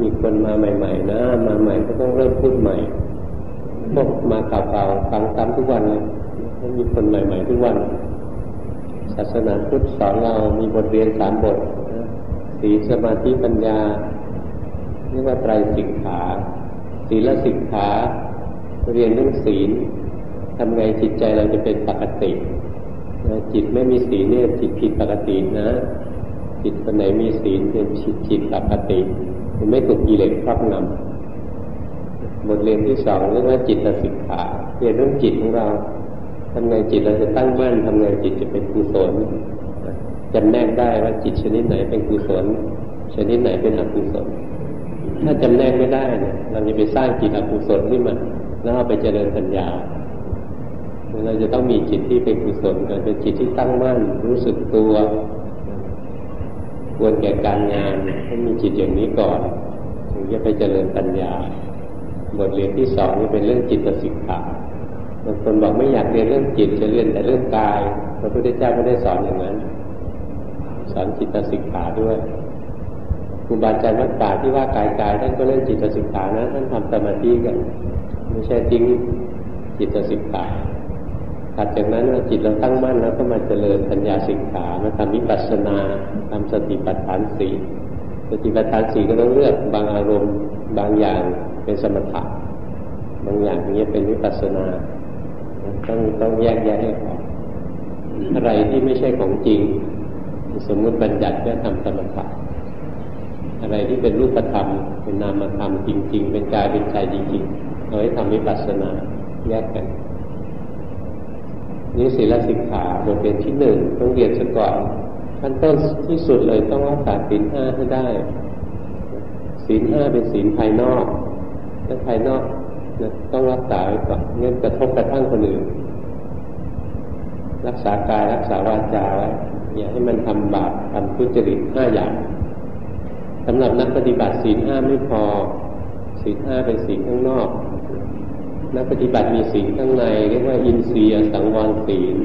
มีคนมาใหม่ ๆ นะ มาใหม่ก็ต้องเริ่มพูดใหม่พวกมาเก่าๆฟังซ้ำทุกวันเลยมีคนใหม่ ๆ ทุกวัน ศาสนาพุทธสอนเรามีบทเรียนสามบทสีสมาธิปัญญาเรียกว่าไตรสิกขาศีลสิกขาเรียนเรื่องศีลทำไงจิตใจเราจะเป็นปกติจิตไม่มีศีลเนี่ยจิตผิดปกตินะ จิตคนไหนมีศีลเป็นจิตจิตปกติ มันไม่ถูกกิเลสครอบงำบทเรียนที่สองเรียกว่าจิตสิกขาเรียนเรื่องจิตของเราทำไงจิตเราจะตั้งมั่นทำไงจิตจะเป็นกุศลจำแนกได้ว่าจิตชนิดไหนเป็นกุศลชนิดไหนเป็นอกุศลถ้าจำแนกไม่ได้เนี่ยเราจะไปสร้างจิตอกุศลขึ้นมาแล้วเอาไปเจริญปัญญาเราจะต้องมีจิตที่เป็นกุศลก่อนเป็นจิตที่ตั้งมั่นรู้สึกตัว ควรแก่การงานให้มีจิตอย่างนี้ก่อนถึงจะไปเจริญปัญญา บทเรียนที่สองนี่เป็นเรื่องจิตสิกขาบางคนบอกไม่อยากเรียนเรื่องจิตจะเรียนแต่เรื่องกายพระพุทธเจ้าไม่ได้สอนอย่างนั้น สอนจิตสิกขาด้วยครูบาอาจารย์วัดป่าที่ว่ากายกายท่านก็เล่นจิตสิกขานะท่านทำสมาธิกัน ไม่ใช่ทิ้งจิตสิกขา ถัดจากนั้นจิตเราตั้งมั่นแล้วก็มาเจริญปัญญาสิกขามาทำวิปัสสนาทำสติปัฏฐานสี่สติปัฏฐานสี่ก็ต้องเลือกบางอารมณ์บางอย่างเป็นสมถะบางอย่างนี้เป็นวิปัสสนา ต้องต้องแยกแยะให้ออกอะไรที่ไม่ใช่ของจริง สมมติบัญญัติก็ทำสมถะอะไรที่เป็นรูปธรรม เป็นนามธรรมจริง ๆ เป็นกายเป็นใจจริงๆเราให้ทำวิปัสสนาแยกกัน นี่ศีลสิกขาบทเรียนที่หนึ่งต้องเรียนซะก่อนขั้นต้นที่สุดเลยต้องรักษาศีลห้าให้ได้ศีลห้าเป็นศีลภายนอกถ้าภายนอกต้องรักษาไว้ก่อนเงื่อนกระทบกระทั่งคนอื่น รักษากายรักษาวาจาไว้อย่าให้มันทำบาปทำทุจริตห้าอย่างสำหรับนักปฏิบัติศีลห้าไม่พอศีลห้าเป็นศีลข้างนอก นักปฏิบัติมีศีลข้างในเรียกว่าอินทรีย์สังวรศีล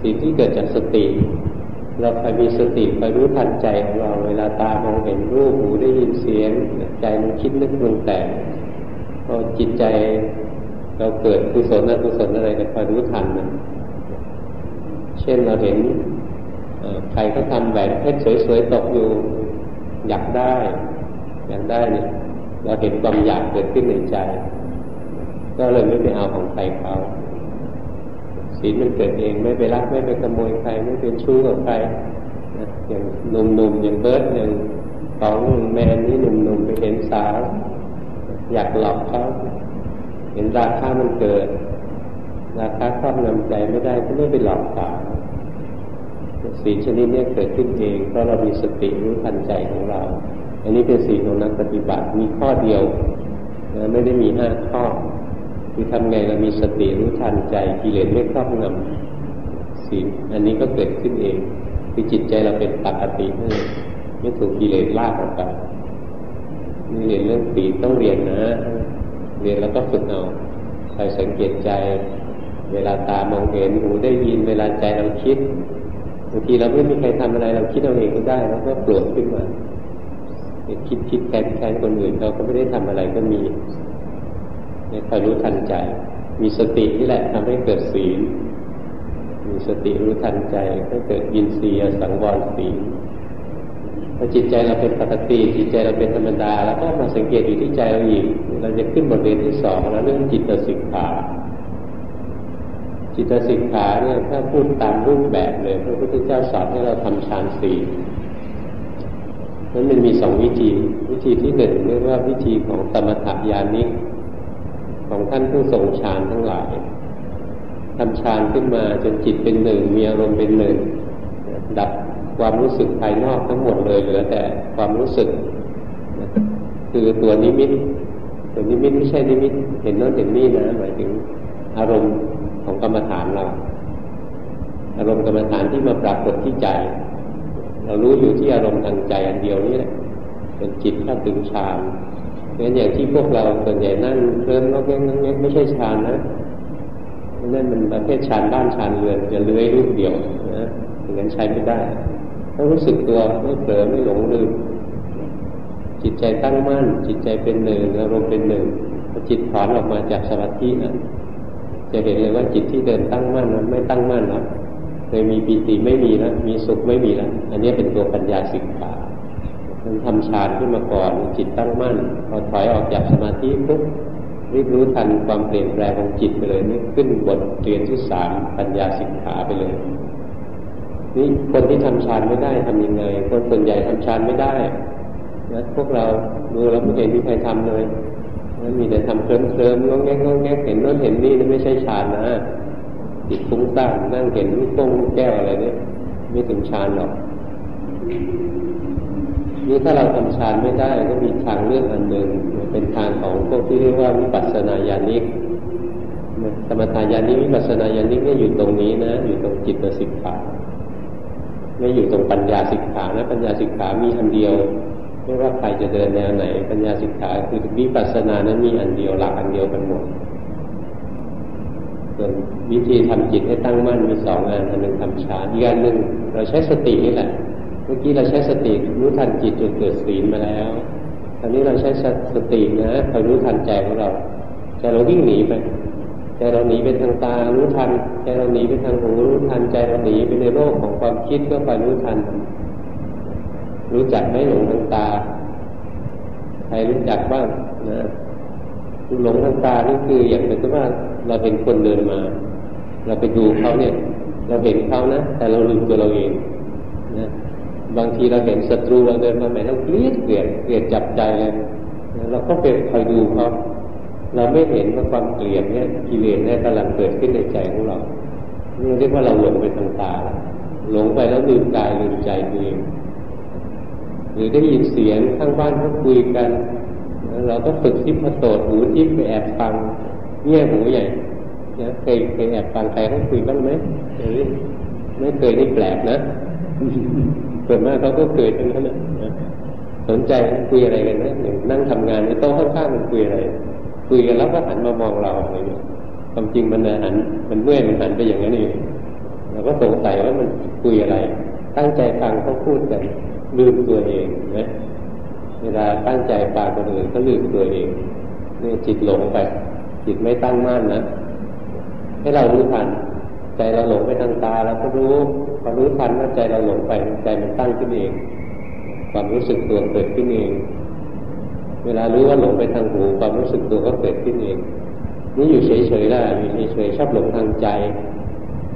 ศีลที่เกิดจากสติ เราไปมีสติไปรู้ทันใจของเราเวลาตามองเห็นรูปหูได้ยินเสียงใจมันคิดนึกปรุงแต่งพอจิตใจเราเกิดกุศลอกุศลอะไรก็คอยรู้ทันมันเช่นเราเห็นใครก็ทำแหวนเพชรสวยๆตกอยู่ อยากได้ อยากได้เนี่ยเราเห็นความอยากเกิดขึ้นในใจ ก็เลยไม่ไปเอาของใครเขาศีลมันเกิดเองไม่ไปรักไม่ไปขโมยใคร ไม่เป็นชู้กับใครอย่างหนุ่มๆอย่างเบิร์ดอย่างของแมนนี่หนุ่มๆไปเห็นสาว อยากหลอกเขาเห็นราคามันเกิด ราคาครอบงำใจไม่ได้ก็ไม่ไปหลอกสาวศีลชนิดนี้เกิดขึ้นเองเพราะเรามีสติรู้ทันใจของเรา อันนี้เป็นศีลของนักปฏิบัติมีข้อเดียวไม่ได้มีห้าข้อ คือทำไงเรามีสติรู้ทันใจกิเลสไม่ครอบงำศีอันนี้ก็เกิดขึ้นเอง คือจิตใจเราเป็นปกติไม่ถูกกิเลสลากออกไปนี่เรียนเรื่องศีต้องเรียนนะ เรียนแล้วก็ฝึกเอาคอยสังเกตใจ เวลาตามองเห็นหูได้ยินเวลาใจเราคิดบางทีเราไม่มีใครทำอะไรเราคิดเอาเองก็ได้ แล้วก็โกรธขึ้นมาคิดคิดแทนแทนคนอื่นเราก็ไม่ได้ทำอะไรก็มี นี่คอยรู้ทันใจ มีสตินี่แหละทำให้เกิดศีล มีสติรู้ทันใจให้เกิดยินเสียสังวรศีลพอจิตใจเราเป็นปกติจิตใจเราเป็นธรรมดา แล้วก็มาสังเกตอยู่ที่ใจเราอีก เราจะขึ้นบทเรียนที่สองแล้วเรื่องจิตสิกขาจิตสิกขาเนี่ยถ้าพูดตามรูปแบบเลยพระพุทธเจ้าสอนให้เราทำฌานสี่นั้นมันมีสองวิธี วิธีที่หนึ่งเรียกว่าวิธีของสมถยานิก ของท่านผู้ทรงฌานทั้งหลายทำฌานขึ้นมาจนจิตเป็นหนึ่งมีอารมณ์เป็นหนึ่ง ดับความรู้สึกภายนอกทั้งหมดเลยเหลือแต่ความรู้สึก คือตัวนิมิตตัวนิมิตไม่ใช่นิมิต เห็นโน้นเห็นนี่นะหมายถึงอารมณ์ของกรรมฐานเราอารมณ์กรรมฐานที่มาปรากฏที่ใจ เรารู้อยู่ที่อารมณ์ทางใจอันเดียวนี่แหละเป็นจิตเข้าถึงฌาน เพราะฉะนั้นอย่างที่พวกเราส่วนใหญ่นั่งเคลิ้มแล้วก็นั่งไม่ใช่ฌานนะนั่นมันประเภทฌานบ้านฌานเรือนจะเลื้อยรูปเดียวนะอย่างนั้นใช้ไม่ได้ต้องรู้สึกตัวไม่เผลอไม่หลงลืมจิตใจตั้งมั่น จิตใจเป็นหนึ่งอารมณ์เป็นหนึ่งจิตถอนออกมาจากสมาธินะจะเห็นเลยว่าจิตที่เดินตั้งมั่นนั้นไม่ตั้งมั่นแล้วเคยมีปีติไม่มีแล้วมีสุขไม่มีแล้วอันนี้เป็นตัวปัญญาสิกขา มันทำฌานขึ้นมาก่อนจิตตั้งมั่น พอถอยออกจากสมาธิปุ๊บรีบรู้ทันความเปลี่ยนแปลงของจิตไปเลยนี่ขึ้นบทเรียนที่สามปัญญาสิกขาไปเลยนี่คนที่ทำฌานไม่ได้ทํำยังไงคนส่วนใหญ่ทำฌานไม่ได้นะพวกเราดูแล้วไม่เห็นมีใครทำเลยนะมีแต่ทำเคลิ้มเคลิ้มงงแงงงแงเห็นโน้นเห็นนี่นี่ไม่ใช่ฌานนะจิตฟุ้งซ่านนั่งเห็นลูกโป่งแก้วอะไรเนี่ยไม่ถึงฌานหรอก นี่ถ้าเราทำฌานไม่ได้ก็มีทางเลือกอันหนึ่งเป็นทางของพวกที่เรียกว่าวิปัสสนาญาณิกสมถายานิวิปัสสนาญาณิกเนี่ยอยู่ตรงนี้นะ อยู่ตรงจิตสิกขาไม่อยู่ตรงปัญญาสิกขานะปัญญาสิกขามีอันเดียว ไม่ว่าใครจะเดินแนวไหน ปัญญาสิกขาคือวิปัสสนานั้นมีอันเดียวหลักอันเดียวกันหมดส่วนวิธีทำจิตให้ตั้งมั่นมีสองงานอันหนึ่งทำฌานอีกอันหนึ่งเราใช้สตินี่แหละ มื่อกี้เราใช้สติรู้ทันจิตจนเกิดศีลมาแล้วตอนนี้เราใช้สตินะคอยรู้ทันใจของเราใจเราวิ่งหนีไปใจเราหนีไปทางตารู้ทันใจเราหนีไปทางหูรู้ทันใจเราหนีไปในโลกของความคิดก็คอยรู้ทัน รู้จักไม่หลงทางตาใครรู้จักบ้างนะหลงทางตานี่คืออย่างเป็นว่าเราเป็นคนเดินมา เราไปดูเขาเนี่ย เราเห็นเขานะแต่เราลืมตัวเราเองนะ บางทีเราเห็นศัตรูเราเดินมาแม่เราเกลียดเกลียดเกลียดจับใจเลยเราก็เป็นคอยดูเขาเราไม่เห็นว่าความเกลียดเนี่ยกิเลสเนี่ยกำลังเกิดขึ้นในใจของเรานี่เรียกว่าเราหลงไปทางตาหลงไปแล้วลืมกายลืมใจตัวเองหรือได้ยินเสียงข้างบ้านเขาคุยกันเราก็ฝึกทิพโตดหูทิพไปแอบฟังเงี่ยหูใหญ่นะเคยเคยแอบฟังใครเขาคุยบ้างไหมไม่เคยนี่แปลกนะ ส่วนมากเขาก็เคยทั้งนั้นสนใจคุยอะไรกันนะหนึ่งนั่งทำงานในโต๊ะข้างๆมันคุยอะไร คุยกันแล้วก็หันมามองเราอะไรเงี้ยความจริงมันหัน มันเมื่อยมันหันไปอย่างนั้นเองเราก็สงสัยว่ามันคุยอะไร ตั้งใจฟังเขาพูดกันลืมตัวเองนะเวลาตั้งใจฟังคนอื่นก็ลืมตัวเองนี่จิตหลงไป จิตไม่ตั้งมั่นนะให้เรารู้ทัน ใจเราหลงไปทางตาเราก็รู้พอรู้ทันว่าใจเราหลงไปใจมันตั้งขึ้นเอง ความรู้สึกตัวเกิดขึ้นเอง เวลารู้ว่าหลงไปทางหูความรู้สึกตัวก็เกิดขึ้นเอง นี่อยู่เฉยๆได้อยู่เฉยๆชอบหลงทางใจ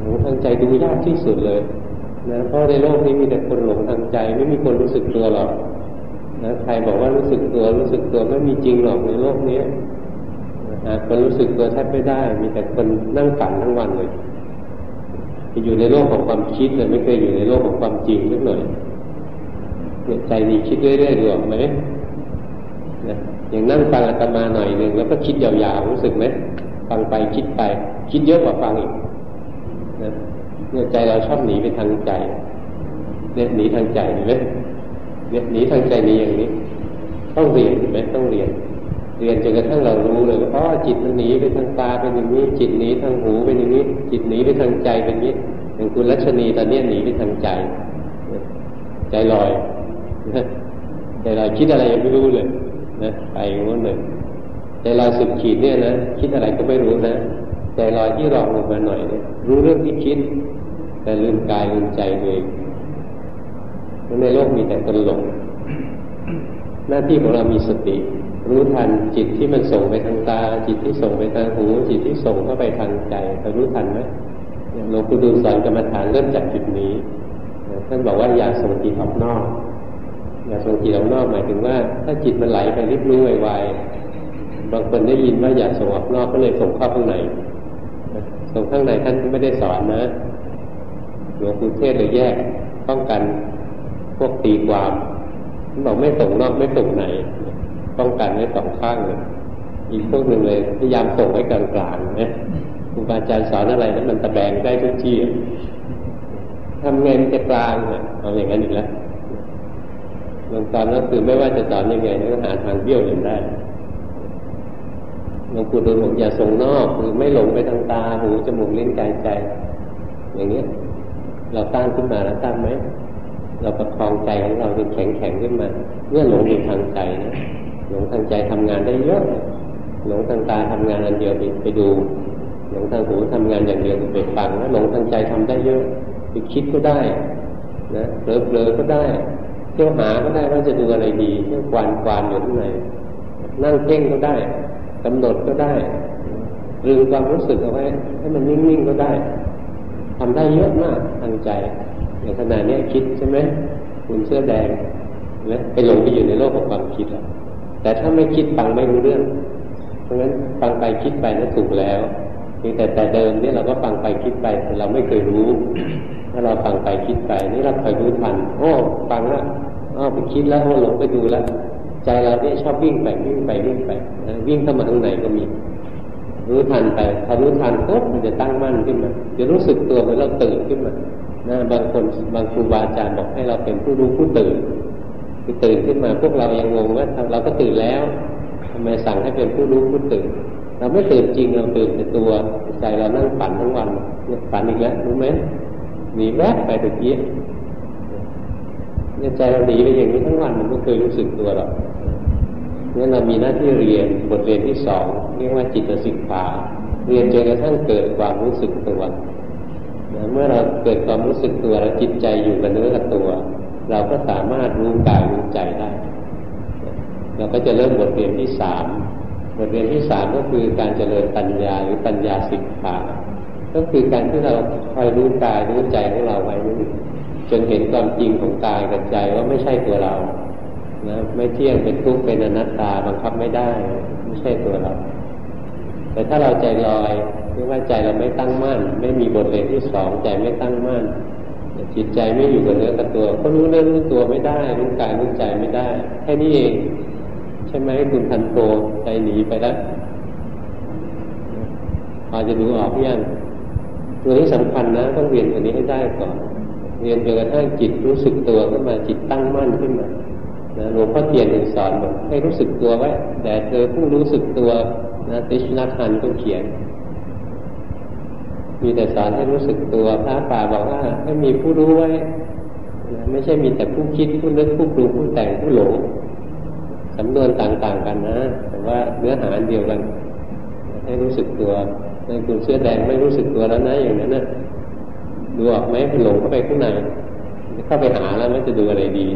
หลงทางใจดูยากที่สุดเลยนะเพราะในโลกนี้มีแต่คนหลงทางใจ ไม่มีคนรู้สึกตัวหรอกนะใครบอกว่ารู้สึกตัวรู้สึกตัวไม่มีจริงหรอกในโลกนี้นะคนรู้สึกตัวแทบไม่ได้ มีแต่คนนั่งฝันทั้งวันเลย อยู่ในโลกของความคิดแต่ไม่เคยอยู่ในโลกของความจริงสักหน่อยเนี่ยใจดีคิดเรื่อยๆดูออกไหมนะอย่างนั่งฟังอาตมาหน่อยหนึ่งแล้วก็คิดยาวๆรู้สึกไหมฟังไปคิดไป คิดเยอะกว่าฟังอีกนะเนี่ยใจเราชอบหนีไปทางใจเนี่ยหนีทางใจเห็นไหมเนี่ยหนีทางใจนี้อย่างนี้ ต้องเรียนเห็นไหมต้องเรียน เรียนจนกระทั่งเรารู้เลยว่าอ๋อจิตมันหนีไปทางตาเป็นอย่างนี้ จิตหนีทางหูเป็นอย่างนี้ จิตหนีไปทางใจเป็นอย่างนี้อย่างคุณรัชนีตอนนี้หนีไปทางใจ ใจลอยใจลอยคิดอะไรยังไม่รู้เลยนะไปงั้นเลยใจลอยสุดขีดเนี่ยนะคิดอะไรก็ไม่รู้นะใจลอยที่รองลงมาหน่อยเนี่ยรู้เรื่องที่คิด แต่ลืมกายลืมใจเองในโลกมีแต่คนหลงหน้าที่ของเรามีสติ รู้ทันจิตที่มันส่งไปทางตา จิตที่ส่งไปทางหู จิตที่ส่งเข้าไปทางใจเรารู้ทันไหมหลวงปู่ดูลสอนกรรมฐานเริ่มจากจุดนี้ท่านบอกว่าอย่าส่งจิตออกนอก อย่าส่งจิตออกนอกหมายถึงว่า ถ้าจิตมันไหลไปริบรู้ไวๆบางคนได้ยินว่าอย่าส่งออกนอกก็เลยส่งเข้าข้างในส่งข้างในท่านไม่ได้สอนนะหลวงปู่เทศเลยแยกป้องกันพวกตีความท่านบอกไม่ส่งนอกไม่ส่งไหน ป้องกันไว้สองข้างเลยอีกพวกหนึ่งเลยพยายามส่งไว้กลางๆนะครูบาอาจารย์สอนอะไรนั้นมันตะแบงได้ทุกที่ทำไงมันจะกลางอะเอาอย่างนั้นอีกแล้วหลงตอนนั้นคือไม่ว่าจะสอนยังไงก็หาทางเบี้ยวอย่างได้หลวงปู่ดูลบอกอย่าส่งนอกคือไม่หลงไปทางตาหูจมูกลิ้นกายใจ อย่างนี้เราตั้งขึ้นมาแล้วตั้งไหมเราประคองใจของเราเป็นแข็งแข็งขึ้นมาเมื่อหลงอยู่ทางใจนะ ลงทางใจทำงานได้เยอะหลงทางตาทำงานอันเดียวไปไปดู หลงทางหูทำงานอย่างเดียวไปฟังแล้วหลงทางใจทำได้เยอะไปคิดก็ได้นะเผลอๆก็ได้ เที่ยวหาก็ได้ว่าจะดูอะไรดีเที่ยวกวานกวานอยู่ข้างในนั่งเพ่งก็ได้กำหนดก็ได้ลืมความรู้สึกเอาไว้ให้มันนิ่งๆก็ได้ทำได้เยอะมากทางใจอย่างขณะนี้คิดใช่ไหมคุณเสื้อแดงนะไปหลงไปอยู่ในโลกของความคิดแล้ว แต่ถ้าไม่คิดฟังไม่รู้เรื่อง เพราะฉะนั้นฟังไปคิดไปนั้นถูกแล้วแต่แต่เดิมนี่เราก็ฟังไปคิดไปแต่เราไม่เคยรู้ ถ้าเราฟังไปคิดไปนี่เราคอยรู้ทันโอ้ฟังแล้วอ้อไปคิดแล้วโอ้หลงไปดูแล้วใจเราเนี่ยชอบวิ่งไปวิ่งไปวิ่งไปวิ่งเข้ามาข้างในก็มี รู้ทันไปพอรู้ทันปุ๊บมันจะตั้งมั่นขึ้นมาจะรู้สึกตัวเมื่อเราตื่นขึ้นมานะบางคนบางครูบาอาจารย์บอกให้เราเป็นผู้รู้ผู้ตื่น คือตื่นขึ้นมาพวกเรายังงงว่าเราก็ตื่นแล้วทำไมสั่งให้เป็นผู้รู้ผู้ตื่น เราไม่ตื่นจริงเราตื่นแต่ตัวใจเรานั่งฝันทั้งวันฝันอีกแล้วรู้ไหมหนีแวบไปตะกี้เนี่ยใจเราหนีไปอย่างนี้ทั้งวันมันไม่เคยรู้สึกตัวหรอกงั้นเรามีหน้าที่เรียนบทเรียนที่สองเรียกว่าจิตสิกขาเรียนจนกระทั่งเกิดความรู้สึกตัวเมื่อเราเกิดความรู้สึกตัวเราจิตใจอยู่กับเนื้อกับตัว เราก็สามารถรู้กายรู้ใจได้ เราก็จะเริ่มบทเรียนที่สามบทเรียนที่สามก็คือการเจริญปัญญาหรือปัญญาสิกขาก็คือการที่เราคอยรู้กายรู้ใจของเราไว้จนเห็นความจริงของกายกับใจว่าไม่ใช่ตัวเรานะไม่เที่ยงเป็นทุกข์เป็นอนัตตาบังคับไม่ได้ ไม่ใช่ตัวเรา แต่ถ้าเราใจลอยเรียกว่าใจเราไม่ตั้งมั่น ไม่มีบทเรียนที่สองใจไม่ตั้งมั่น จิตใจไม่อยู่กับเนื้อกับตัว ก็รู้เรื่อรู้ตัวไม่ได้รู้กายรู้ใจไม่ได้ แค่นี้เอง ใช่ไหมคุณทันโตใจหนีไปแล้วพอจะดูออกยังตัวนี้สำคัญนะต้องเรียนตัวนี้ให้ได้ก่อน เรียนจนกระทั่งจิตรู้สึกตัวขึ้นมาจิตตั้งมั่นขึ้นมาหลวงพ่อเทียนถึงสอนบอกให้รู้สึกตัวไว้แต่เธอผู้รู้สึกตัวนะติชนัทันก็เขียน มีแต่สอนให้รู้สึกตัวพระป่าบอกว่าให้มีผู้รู้ไว้ ไม่ใช่มีแต่ผู้คิดผู้นึกผู้ปรุงผู้แต่งผู้หลงสำนวนต่างๆกันนะ แต่ว่าเนื้อหาเดียวกัน ให้รู้สึกตัวในคุณเสื้อแดงไม่รู้สึกตัวแล้วนะอย่างนั้นนะดูออกไหมหลงเข้าไปข้างในเข้าไปหาแล้วมันจะดูอะไรดี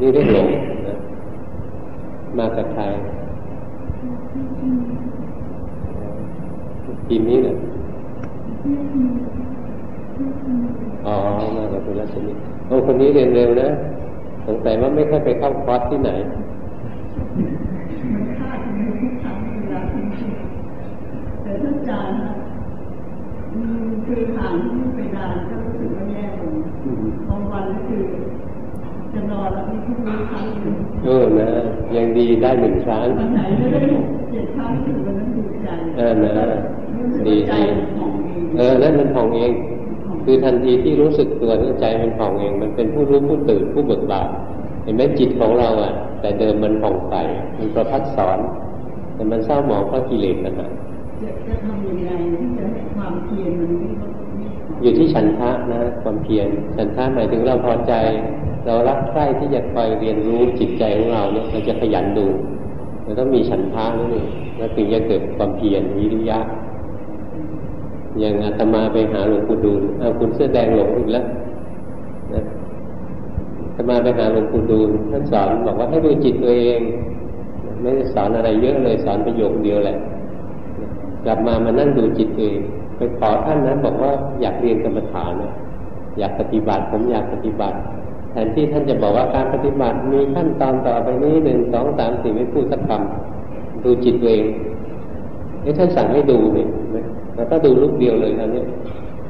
นี่เรียกหลงนะมาจากใครทีมนี้เนี่ย อ๋อมาจากคุณรัชนีโอ้คนนี้เรียนเร็วนะ สงสัยว่าไม่ค่อยไปเข้าคอร์สที่ไหน แต่ถ้าจารย์คือห่างที่ไปนานก็รู้สึกว่าแย่ลงบางวันก็คือจะนอนแล้วมีทุกมื้อครั้งหนึ่งเออนะ ยังดีได้หนึ่งครั้งวันไหนไม่ได้หกเจ็ดครั้งถึงวันนั้นดีใจเออนะดีดี เออนั่นมันของเอง คือทันทีที่รู้สึกตัวนี่ใจมันผ่องเอง มันเป็นผู้รู้ผู้ตื่นผู้เบิกบานเห็นไหมจิตของเราอะ แต่เดิมมันผ่องใสมันประพัดสอน แต่มันเศร้าหมองเพราะกิเลสนั่นแหละจะทำยังไงที่จะให้ความเพียรมันไม่อยู่ที่ฉันทะนะความเพียรฉันทะหมายถึงเราพอใจ เรารักใคร่ที่จะคอยเรียนรู้จิตใจของเราเนี่ยเราจะขยันดูเราต้องมีฉันทะนั่นเองแล้วถึงจะเกิดความเพียรวิริยะ อย่างอาตมาไปหาหลวงปู่ดูลเอาคุณเสื้อแดงหลงอีกแล้วนะอาตมาไปหาหลวงปู่ดูลท่านสอนบอกว่าให้ดูจิตตัวเอง ไม่ได้สอนอะไรเยอะเลยสอนประโยคเดียวแหละ กลับมามานั่งดูจิตตัวเอง ไปขอท่านนั้นบอกว่าอยากเรียนกรรมฐานนะอยากปฏิบัติผมอยากปฏิบัติแทนที่ท่านจะบอกว่าการปฏิบัติมีขั้นตอนต่อไปนี้หนึ่งสองสามสี่ไม่พูดสักคำดูจิตตัวเองไอ้ท่านสั่งให้ดูเนี่ย เราก็ดูลูกเดียวเลยคราวนี้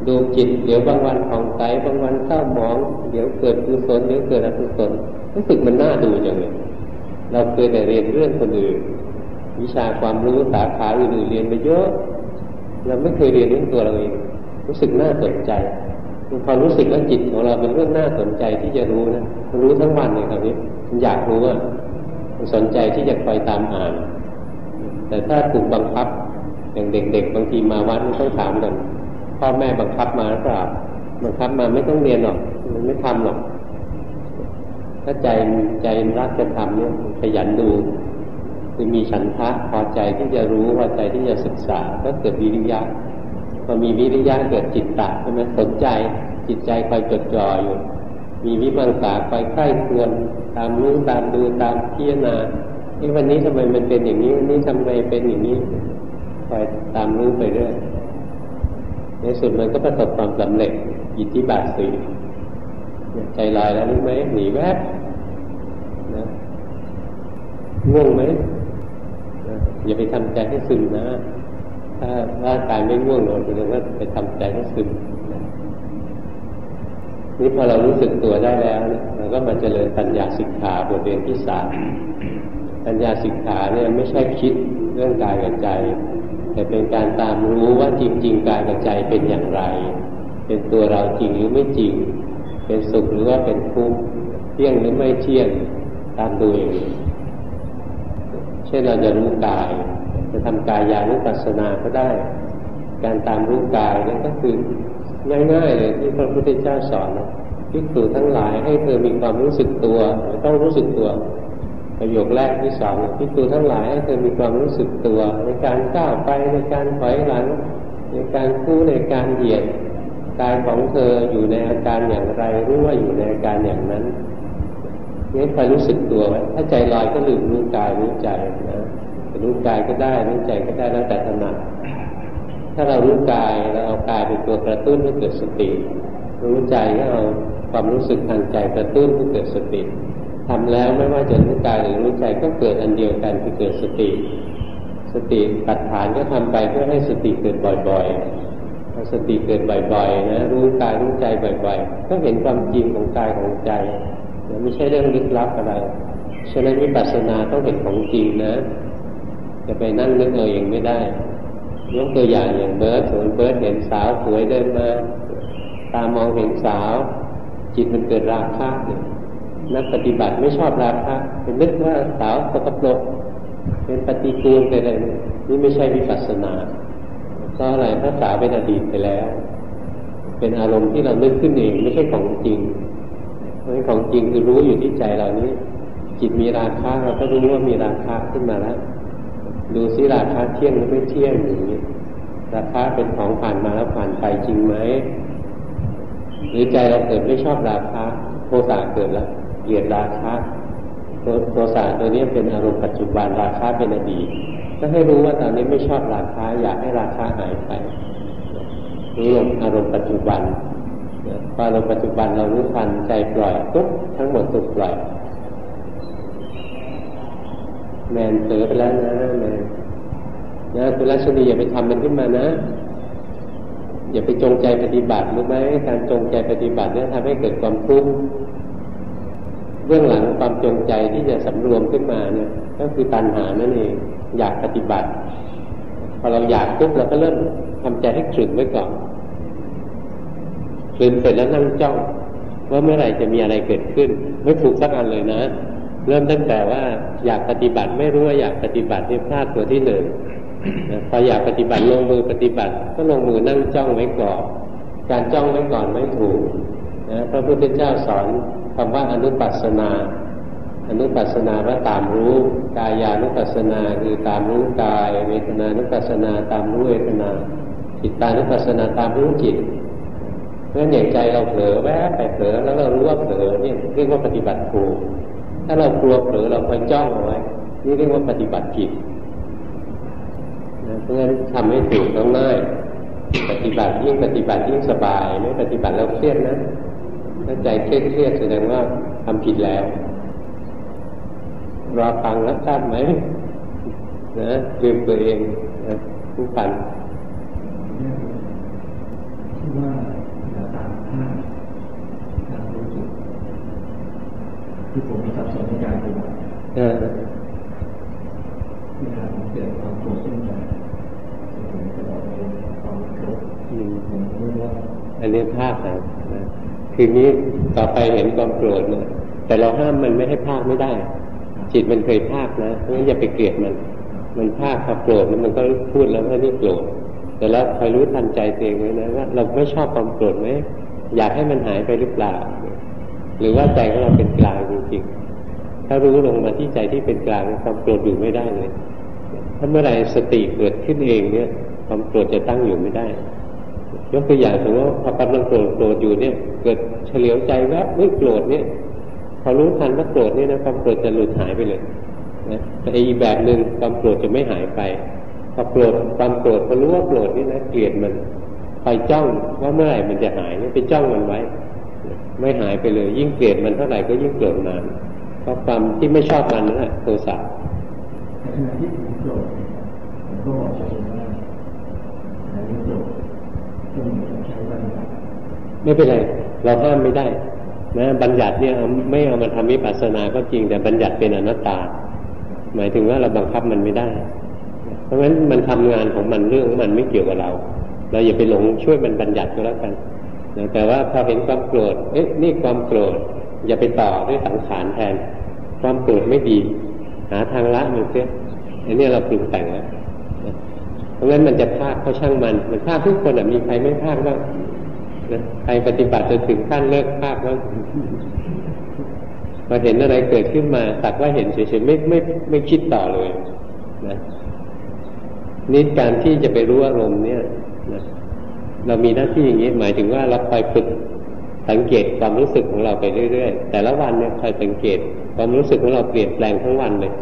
ดูจิตเดี๋ยวบางวันผ่องใสบางวันเศร้าหมอง เดี๋ยวเกิดกุศลเดี๋ยวเกิดอกุศลรู้สึกมันน่าดูอย่างเลยเราเคยแต่เรียนเรื่องคนอื่นวิชาความรู้สาขาอื่นๆเรียนไปเยอะ เราไม่เคยเรียนเรื่องตัวเราเองรู้สึกน่าสนใจพอรู้สึกว่าจิตของเราเป็นเรื่องน่าสนใจที่จะรู้นะมันรู้ทั้งวันเลยครับนี้มันอยากรู้อะมันสนใจที่จะคอยตามอ่าน แต่ถ้าถูกบังคับ อย่างเด็ก ๆ บางทีมาวัดต้องถามกันพ่อแม่บังคับมาหรือเปล่าบังคับมาไม่ต้องเรียนหรอก มันไม่ทำหรอก ถ้าใจใจรักจะทำเนี่ยขยันดูคือมีฉันทะพอใจที่จะรู้พอใจที่จะศึกษา ก็เกิดวิริยะพอมีวิริยะเกิดจิตตะใช่ไหมสนใจจิตใจคอยจดจ่ออยู่ มีวิมังสาคอยใกล้ควรตามรู้ตามดูตามพิจารณาไอ้วันนี้ทำไมมันเป็นอย่างนี้วันนี้ทำไมเป็นอย่างนี้ คอยตามรู้ไปเรื่อยในสุดมันก็ประสบความสำเร็จอิทธิบาทสี่ใจลอยแล้วรู้ไหมหนีแวบนะง่วงไหมอย่าไปทำใจให้ซึมนะ ถ้าร่างกายไม่ง่วงนอนแสดงว่าไปทำใจให้ซึมนี่พอเรารู้สึกตัวได้แล้วเราก็มาเจริญปัญญาสิกขาบทเรียนที่สามปัญญาสิกขาเนี่ยไม่ใช่คิดเรื่องกายกับใจ แต่เป็นการตามรู้ว่าจริง ๆ กายกับใจเป็นอย่างไร เป็นตัวเราจริงหรือไม่จริง เป็นสุขหรือว่าเป็นทุกข์เที่ยงหรือไม่เที่ยงตามดูเองเช่นเราจะรู้กาย จะทำกายยานุปัสสนาก็ได้ การตามรู้กายนั่นก็คือง่ายๆเลยที่พระพุทธเจ้าสอนพิกษุทั้งหลายให้เธอมีความรู้สึกตัว ต้องรู้สึกตัว ประโยคแรกที่สองพิกษุทั้งหลายให้เธอมีความรู้สึกตัว ในการก้าวไปในการถอยหลัง ในการคู่ในการเหยียดกายของเธออยู่ในอาการอย่างไรรู้ว่าอยู่ในอาการอย่างนั้นนี่คอยรู้สึกตัวไว้ถ้าใจลอยก็ลืมรู้กายรู้ใจนะรู้กายก็ได้รู้ใจก็ได้แล้วแต่ถนัดถ้าเรารู้กายเราเอากายเป็นตัวกระตุ้นให้เกิดสติ รู้ใจก็เอาความรู้สึกทางใจกระตุ้นให้เกิดสติ ทำแล้วไม่ว่าจะรู้กายหรือรู้ใจก็เกิดอันเดียวกันคือเกิดสติ สติปัฏฐานก็ทำไปเพื่อให้สติเกิดบ่อยๆพอสติเกิดบ่อยๆนะรู้กายรู้ใจบ่อย ๆ ก็เห็นความจริงของกายของใจไม่ใช่เรื่องลึกลับอะไรฉะนั้นวิปัสสนาต้องเห็นของจริงนะ จะไปนั่งนึกเอาเองไม่ได้ยกตัวอย่างอย่างเบิร์ดสมมติเบิร์ดเห็นสาวสวยเดินมา ตามองเห็นสาว จิตมันเกิดราคะเนี่ย นักปฏิบัติไม่ชอบราคะเป็นนึกว่าสาวสกปรกเป็นปฏิกูลไปเลยนี่ไม่ใช่วิปัสสนาเพราะอะไรถ้าสาเป็นอดีตไปแล้ว เป็นอารมณ์ที่เรานึกขึ้นเองไม่ใช่ของจริงเพราะของจริงคือรู้อยู่ที่ใจเรานี้จิตมีราคะเราก็รู้ว่ามีราคะขึ้นมาแล้วดูซิราคาเที่ยงหรือไม่เที่ยงอย่างนี้ราคาเป็นของผ่านมาแล้วผ่านไปจริงไหมหรือใจเราเกิดไม่ชอบราคาโทสะเกิดแล้ว เกลียดราคาโทสะตัวนี้เป็นอารมณ์ปัจจุบันราคาเป็นอดีตก็ให้รู้ว่าตอนนี้ไม่ชอบราคาอยากให้ราคาหายไปรู้ลงอารมณ์ปัจจุบันพออารมณ์ปัจจุบันเรารู้ทันใจปล่อยปุ๊บทั้งหมดถูกปล่อยแมนเผลอไปแล้วนะแมนนะคุณรัชนีอย่าไปทำมันขึ้นมานะ อย่าไปจงใจปฏิบัติรู้ไหมการจงใจปฏิบัติเนี่ยทำให้เกิดความทุกข์ เบื้องหลังความจงใจที่จะสำรวมขึ้นมาเนี่ยก็คือตัณหานั่นเองอยากปฏิบัติ พอเราอยากปุ๊บเราก็เริ่มทำใจให้ขรึมไว้ก่อนขรึมเสร็จแล้วนั่งจ้องว่าเมื่อไหร่จะมีอะไรเกิดขึ้น ไม่ถูกสักอันเลยนะ เริ่มตั้งแต่ว่าอยากปฏิบัติไม่รู้ว่าอยากปฏิบัติที่พลาดตัวที่หนึ่งพออยากปฏิบัติลงมือปฏิบัติ ก็ลงมือนั่งจ้องไว้ก่อนการจ้องไว้ก่อนไม่ถูกนะพระพุทธเจ้าสอน คำว่าอนุปัสนา อนุปัสนาว่าตามรู้ กายานุปัสนาคือตามรู้กาย เวทนานุปัสนาตามรู้เวทนา จิตตานุปัสนาตามรู้จิตเพราะฉะนั้นใจเราเผลอแวบไปเผลอแล้วเรารู้ว่าเผลอนี่เรียกว่าปฏิบัติถูกถ้าเรากลัวเผลอเราคอยจ้องเอาไว้นี่เรียกว่าปฏิบัติผิดนะเพราะฉะนั้นทำให้ถูกต้องง่ายปฏิบัติยิ่งปฏิบัติยิ่งสบาย ไม่ปฏิบัติแล้วเครียดนะ ถ้าใจเครียดเครียดแสดงว่าทำผิดแล้วรอฟังแล้วทราบไหมนะลืมตัวเองนะผู้ฟังที่ว่าสามห้าการรู้สึกที่ผมมีสับสนในการปฏิบัติเวลาผมเกิดความโกรธขึ้นมาผมจะบอกเองความโกรธผมรู้ว่าอันนี้ภาคนะ คือนี้ต่อไปเห็นความโกรธนะแต่เราห้ามมันไม่ให้ภาคไม่ได้ จิตมันเคยภาคนะเพราะฉั้นอย่าไปเกลียดมัน มันภาคความโกรธมันก็พูดแล้วว่านี่โกรธแต่แล้วคอยรู้ทันใจตัวเองไว้นะว่าเราไม่ชอบความโกรธไหมอยากให้มันหายไปหรือเปล่า หรือว่าใจของเราเป็นกลางจริงๆถ้ารู้ลงมาที่ใจที่เป็นกลางความโกรธอยู่ไม่ได้เลยถ้าเมื่อไหร่สติเกิดขึ้นเองเนี่ยความโกรธจะตั้งอยู่ไม่ได้ ยกตัวอย่างสมมติว่าพอกำลังโกรธโกรธอยู่เนี่ย เกิดเฉลียวใจแวบไม่โกรธเนี่ยพอรู้ทันว่าโกรธเนี่ยนะความโกรธจะหลุดหายไปเลยนะแต่อีแบบหนึ่งความโกรธจะไม่หายไปพอโกรธความโกรธพอรู้ว่าโกรธนี่นะเกลียดมันไปจ้องว่าเมื่อไหร่มันจะหายไปจ้องมันไว้ ไม่หายไปเลย ยิ่งเกลียดมันเท่าไหร่ก็ยิ่งโกรธนานเพราะความที่ไม่ชอบมันนั่นแหละโทสะขณะที่ผมโกรธผมก็บอก ไม่เป็นไร เราห้ามไม่ได้ นะ บัญญัติเนี่ยไม่เอามาทำวิปัสสนาก็จริง แต่บัญญัติเป็นอนัตตา หมายถึงว่าเราบังคับมันไม่ได้ เพราะฉะนั้นมันทำงานของมันเรื่องมันไม่เกี่ยวกับเรา เราอย่าไปหลงช่วยมันบัญญัติก็แล้วกันแต่ว่าพอเห็นความโกรธ เอ๊ะ นี่ความโกรธ อย่าไปต่อด้วยสังขารแทน ความโกรธไม่ดี หาทางละมันเสียอันนี้เราปรุงแต่งแล้ว ราะงั้นมันจะพลาดเขาช่างมัน มันพลาดทุกคนมีใครไม่พลาดบ้างนะใครปฏิบัติจนถึงขั้นเลิกพลาดบ้างมาเห็นอะไรเกิดขึ้นมาสักว่าเห็นเฉยๆไม่ไม่ไม่คิดต่อเลยนะนี่การที่จะไปรู้อารมณ์เนี่ยเรามีหน้าที่อย่างนี้หมายถึงว่าเราคอยฝึกสังเกตความรู้สึกของเราไปเรื่อยๆแต่ละวันเนี่ยคอยสังเกตความรู้สึกของเราเปลี่ยนแปลงทั้งวันเลย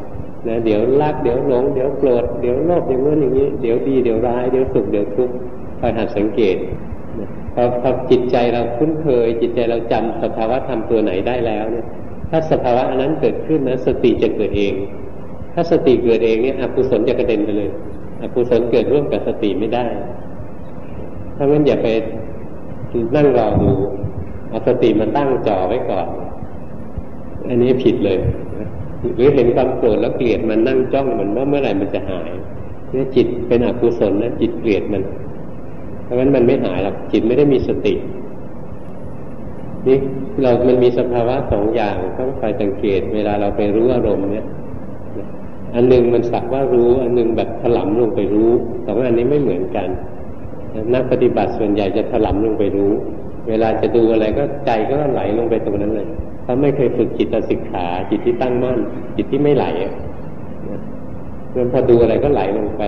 นะเดี๋ยวรักเดี๋ยวหลง เดี๋ยวโกรธเดี๋ยวโลภอย่างนู้นอย่างนี้ เดี๋ยวดีเดี๋ยวร้ายเดี๋ยวสุขเดี๋ยวทุกข์คอยหัดสังเกตพอพอจิตใจเราคุ้นเคย จิตใจเราจำสภาวะธรรมตัวไหนได้แล้วเนี่ยถ้าสภาวะอันนั้นเกิดขึ้นนะสติจะเกิดเอง ถ้าสติเกิดเองเนี่ยอกุศลจะกระเด็นไปเลยอกุศลเกิดร่วมกับสติไม่ได้ถ้างั้นอย่าไปนั่งรอดูเอาสติมาตั้งจ่อไว้ก่อน อันนี้ผิดเลย หรือเห็นความโกรธแล้วเกลียดมันนั่งจ้องมันว่าเมื่อไหร่มันจะหายเนี่ยจิตเป็นอกุศลนะจิตเกลียดมัน เพราะงั้นมันไม่หายหรอกจิตไม่ได้มีสตินี่เรามันมีสภาวะสองอย่างต้องคอยสังเกต เวลาเราไปรู้อารมณ์เนี่ย อันหนึ่งมันสักว่ารู้อันหนึ่งแบบถลำลงไปรู้สองอันนี้ไม่เหมือนกัน นักปฏิบัติส่วนใหญ่จะถลำลงไปรู้ เวลาจะดูอะไรก็ใจก็ไหลลงไปตรงนั้นเลย เขาไม่เคยฝึกจิตสิกขาจิตที่ตั้งมั่น จิตที่ไม่ไหลเมื่อพอดูอะไรก็ไหลลงไป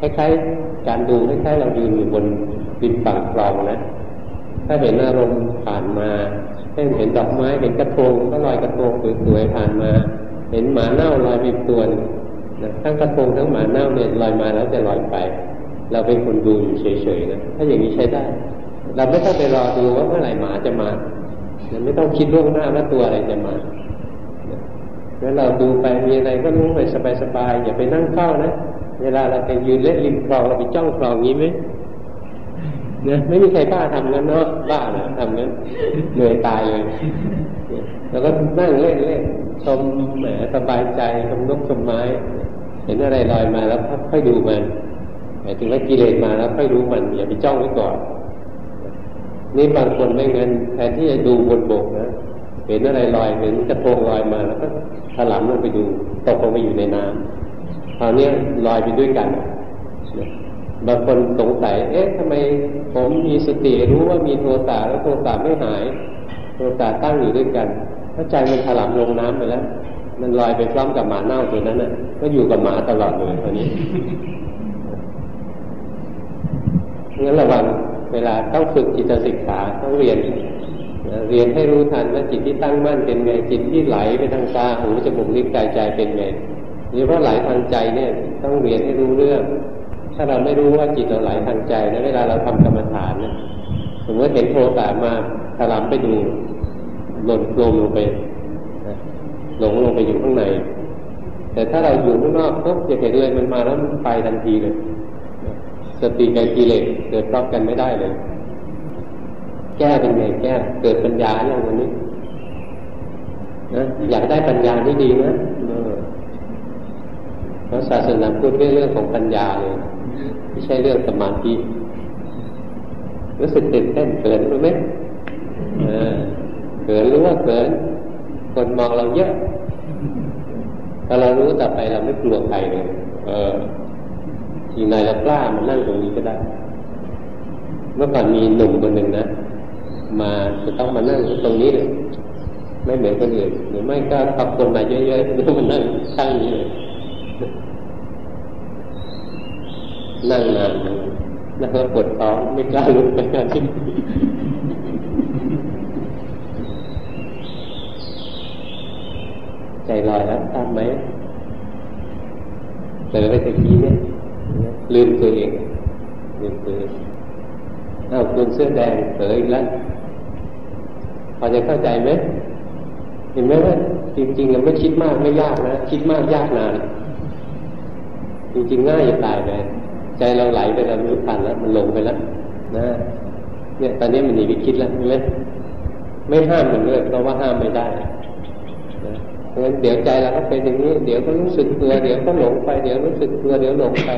คล้ายๆการดูคล้ายๆเรายืนอยู่บนริมฝั่งคลองนะถ้าเห็นอารมณ์ผ่านมาเช่นเห็นดอกไม้เห็นกระทงก็ลอยกระทงสวยๆผ่านมา เห็นหมาเน่าลอยไปตัวนึงทั้งกระทงทั้งหมาเน่าเนี่ยลอยมาแล้วจะลอยไป เราเป็นคนดูอยู่เฉยๆนะถ้าอย่างนี้ใช้ได้ เราไม่ต้องไปรอดูว่าเมื่อไหร่หมาจะมา เราไม่ต้องคิดล่วงหน้าว่าตัวอะไรจะมาแล้วเราดูไปมีอะไรก็รู้ไปสบายๆอย่าไปนั่งเฝ้านะเวลาเราไปยืนเล่นริมคลองเราไปจ้องคลองงี้ไหมเนี่ยไม่มีใครบ้าทำงั้นเนาะบ้าเหรอทำงั้นเหนื่อยตายเลยแล้วก็นั่งเล่นเล่นชมแหมสบายใจชมนกชมไม้ เห็นอะไรลอยมาแล้วค่อยดูมันหมายถึงว่ากิเลสมาแล้วค่อยรู้มันอย่าไปจ้องไว้ก่อน นี่บางคนไม่เงินแทนที่จะดูบนบกนะเห็นอะไรลอยเห็นกระทงลอยมาแล้วก็ถลำลงไปดูตกลงไปอยู่ในน้ำคราวนี้ลอยไปด้วยกันบางคนสงสัย เอ๊ะทำไมผมมีสติรู้ว่ามีโทสะแล้วโทสะไม่หาย โทสะตั้งอยู่ด้วยกันถ้าใจมันถลำลงน้ำไปแล้ว มันลอยไปพร้อมกับหมาเน่าตัวนั้นน่ะ ก็อยู่กับหมาตลอดเลยตอนนี้งั้นระวัง เวลาต้องฝึกจิตสิกขาต้องเรียนเรียนให้รู้ทันว่าจิตที่ตั้งมั่นเป็นไงจิตที่ไหลไปทางตาหูจมูกลิ้นกายใจเป็นไงหรือว่าไหลทางใจเนี่ยต้องเรียนให้รู้เรื่อง ถ้าเราไม่รู้ว่าจิตเราไหลทางใจนะเวลาเราทำกรรมฐานเนี่ยสมมติเห็นโทสะมาถลำไปดูหล่นลงลงไปหลงลงไปอยู่ข้างใน แต่ถ้าเราอยู่ข้างนอกปุ๊บจะเห็นเลยมันมาแล้วมันไปทันทีเลย สติกับกิเลสเกิดพร้อมกันไม่ได้เลย แก้เป็นไงแก้ เกิดปัญญาอย่างวันนี้นะอยากได้ปัญญาที่ดีนะเพราะศาสนาพูดเรื่องของปัญญาเลยไม่ใช่เรื่องสมาธิรู้สึกตื่นเต้นเกินรู้ไหมเกินรู้ว่าเกินคนมองเราเยอะถ้าเรารู้ต่อไปเราไม่กลัวใครเลย เออ อีกหน่อยเรากล้ามานั่งตรงนี้ก็ได้ เมื่อก่อนมีหนุ่มคนหนึ่งนะมาจะต้องมานั่งตรงนี้เลยไม่เหมือนคนอื่นหรือไม่ก็ขับคนมาเยอะๆแล้วมานั่งข้างนี้เลยนั่งนานนั่งแล้วปวดท้องไม่กล้าลุกไปงานที่ใจลอยแล้วทราบไหมเผลอไปตะกี้เนี่ย ลืมตัวเองลืมตัวเองอ้าคุณเสื้อแดงเผลออีกแล้วพอจะเข้าใจไหมเห็นไหมว่าจริงๆเราไม่คิดมากไม่ยากนะคิดมากยากนานจริงๆง่ายจะตายเลยใจเราไหลไปแล้วรู้ทันแล้วมันลงไปแล้วนะเนี่ยตอนนี้มันหนีไปคิดแล้วใช่ไหมไม่ห้ามมันเลยเพราะว่าห้ามไม่ได้เพราะฉะนั้นเดี๋ยวใจเราก็เป็นอย่างนี้ เดี๋ยวก็รู้สึกตัวเดี๋ยวก็หลงไปเดี๋ยวรู้สึกตัวเดี๋ยวหลงไป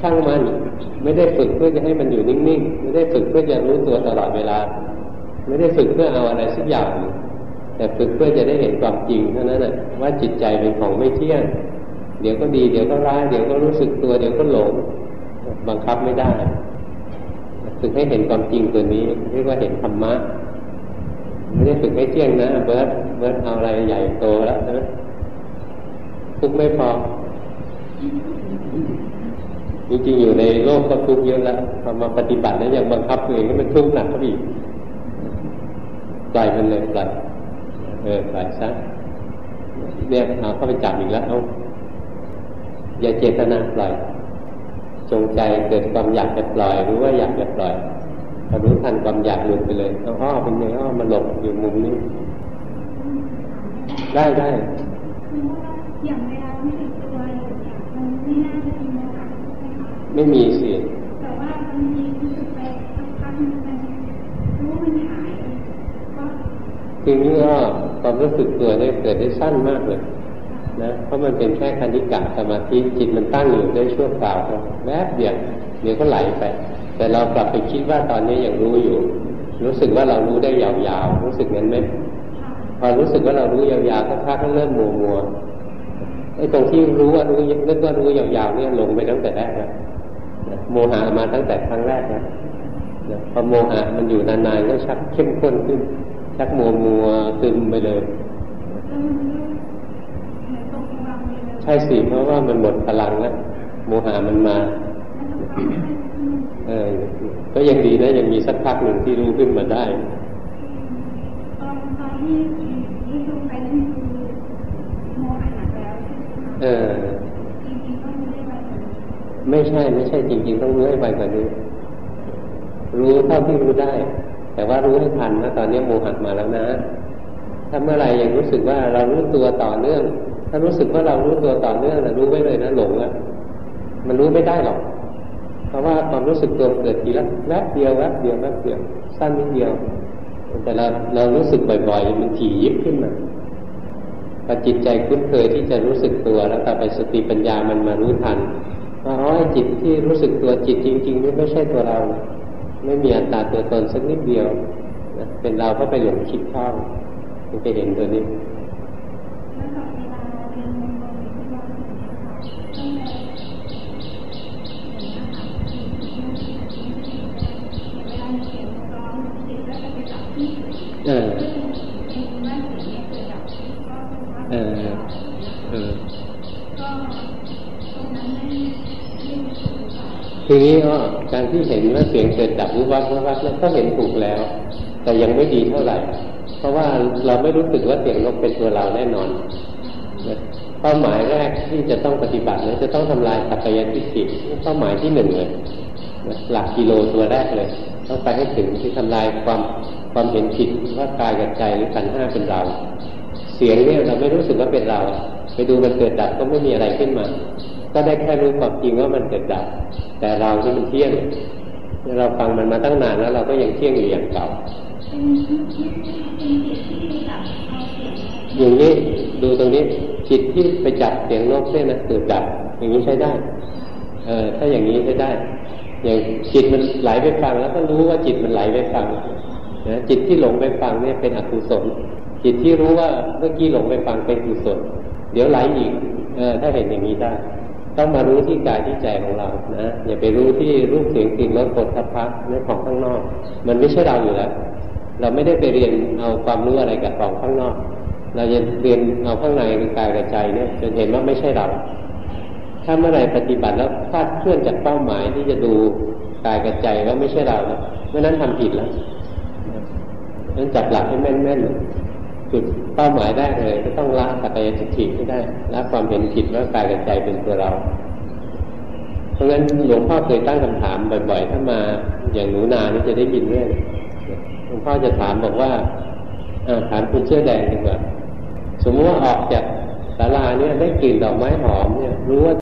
ช่างมันไม่ได้ฝึกเพื่อจะให้มันอยู่นิ่งๆไม่ได้ฝึกเพื่อจะรู้ตัวตลอดเวลา ไม่ได้ฝึกเพื่อเอาอะไรสักอย่างแต่ฝึกเพื่อจะได้เห็นความจริงเท่านั้นแหะว่าจิตใจเป็นของไม่เที่ยง เดี๋ยวก็ดีเดี๋ยวก็ร้ายเดี๋ยวก็รู้สึกตัว เดี๋ยวก็หลงบังคับไม่ได้ ฝึกให้เห็นความจริงตัวนี้ เรียกว่าเห็นธรรมะไม่ได้ฝึกให้เที่ยงนะเบิร์ดเบิร์ดเอาอะไรใหญ่โตแล้วนะทุกข์ไม่พอ จริงๆอยู่ในโลกก็ทุกข์เยอะแล้วพอมาปฏิบัติแล้วยังบังคับตัวเองให้มันทุกข์หนักขึ้นอีกปล่อยมันเลยปล่อยเออปล่อยซะเนี่ยเอาเข้าไปจับอีกแล้วเอาอย่าเจตนาปล่อย จงใจเกิดความอยากจะปล่อย หรู้ว่าอยากจะปล่อยพอรู้ทันความอยากหลุดไปเลยเอาอ้อเป็นยังอ้อมาหลบอยู่มุมนี้ ได้ได้อย่างเวลาไม่ติด ไม่มีสิแต่ว่าบางทีรู้สึกไปสักพักมันรู้มันหายทีนี้ก็ความรู้สึกตัวได้เกิดได้สั้นมากเลยนะเพราะมันเป็นแค่คณิกะสมาธิจิตมันตั้งอยู่ได้ชั่วคราวแวบเดียวเดี๋ยวก็ไหลไป แต่เรากลับไปคิดว่าตอนนี้ยังรู้อยู่ รู้สึกว่าเรารู้ได้ยาวๆรู้สึกงั้นไหมพอรู้สึกว่าเรารู้ยาวๆสักพักก็เริ่มมัวมัวไอ้ตรงที่รู้ว่ารู้นึกว่ารู้ยาวๆเนี่ยลงไปตั้งแต่แรกแล้ว โมหะมาตั้งแต่ครั้งแรกแล้วพอโมหะมันอยู่นานๆก็ชักเข้มข้นขึ้น ชักมัวมัวซึมไปเลยใช่สิเพราะว่ามันหมดพลังแล้วโมหะมันมา เออก็ยังดีนะยังมีสักพักหนึ่งที่รู้ขึ้นมาได้เออ ไม่ใช่ไม่ใช่จริง ๆ ต้องรู้ให้ไปกว่านี้ รู้เท่าที่รู้ได้ แต่ว่ารู้ให้ทันว่าตอนนี้โมหะมาแล้วนะ ถ้าเมื่อไรยังรู้สึกว่าเรารู้ตัวต่อเนื่อง ถ้ารู้สึกว่าเรารู้ตัวต่อเนื่องนะรู้ไว้เลยนะหลงแล้วมันรู้ไม่ได้หรอก เพราะว่าความรู้สึกตัวเกิดทีละแวบเดียวแวบเดียวแวบเดียวสั้นนิดเดียว แต่เราเรารู้สึกบ่อยๆมันถี่ยิบขึ้นมาพอจิตใจคุ้นเคยที่จะรู้สึกตัวแล้วต่อไปสติปัญญามันมารู้ทัน ว่าอ๋อจิตที่รู้สึกตัวจิตจริงๆนี่ไม่ใช่ตัวเรา ไม่มีอัตตาตัวตนสักนิดเดียวเป็นเราก็ไปหลงคิดเข้ามันไปเห็นตัวนี้เอออเออ ทีนี้ก็การที่เห็นว่าเสียงเกิดดับวุบวับวุบวับแล้วก็เห็นถูกแล้ว แต่ยังไม่ดีเท่าไหร่ เพราะว่าเราไม่รู้สึกว่าเสียงนกเป็นตัวเราแน่นอนเป้าหมายแรกที่จะต้องปฏิบัติเนี่ยจะต้องทำลายสักยทิฏฐิเป้าหมายที่หนึ่งเลยหลักกิโลตัวแรกเลย ต้องไปให้ถึงที่ทำลายความความเห็นผิดว่ากายกับใจหรือขันห้าเป็นเรา เสียงเนี่ยเราไม่รู้สึกว่าเป็นเรา ไปดูมันเกิดดับก็ไม่มีอะไรขึ้นมา ก็ได้แค่รู้ความจริงว่ามันเกิดดับ แต่เราที่มันเที่ยง เราฟังมันมาตั้งนานแล้ว เราก็ยังเที่ยงอยู่อย่างเก่า อย่างนี้ดูตรงนี้จิตที่ไปจับเสียงนกเนี่ยนะเกิดดับ อย่างนี้ใช้ได้ เออถ้าอย่างนี้ใช้ได้ อย่างจิตมันไหลไปฟังแล้วก็รู้ว่าจิตมันไหลไปฟังนะจิตที่หลงไปฟังเนี่ยเป็นอกุศลจิตที่รู้ว่าเมื่อกี้หลงไปฟังเป็นกุศลเดี๋ยวไหลอีก เออ ถ้าเห็นอย่างนี้ได้ ต้องมารู้ที่กายที่ใจของเรานะอย่าไปรู้ที่รูปเสียงกลิ่นรสผลทัพพะในของข้างนอก มันไม่ใช่เราอยู่แล้ว เราไม่ได้ไปเรียนเอาความรู้อะไรกับของข้างนอก เราจะเรียนเอาข้างในคือกายกับใจเนี่ยจนเห็นว่าไม่ใช่เรา ถ้าเมื่อไรปฏิบัติแล้วพลาดเคลื่อนจากเป้าหมายที่จะดูกายกับใจว่าไม่ใช่เราแล้วเมื่อนั้นทำผิดแล้วนั้นจับหลักให้แม่นๆ จุดเป้าหมายได้เลย ก็ต้องละสักยทิฏฐิให้ได้ละความเห็นผิดว่ากายกับใจเป็นตัวเรา เพราะงั้นหลวงพ่อเคยตั้งคำถามบ่อยๆ ถ้ามาอย่างหนูนานี่จะได้ยินเรื่องหลวงพ่อจะถามบอกว่าถามคุณเชื่อแดงดีกว่าสมมติว่าออกจากศาลาเนี่ยได้กลิ่นดอกไม้หอมเนี่ยรู้ว่า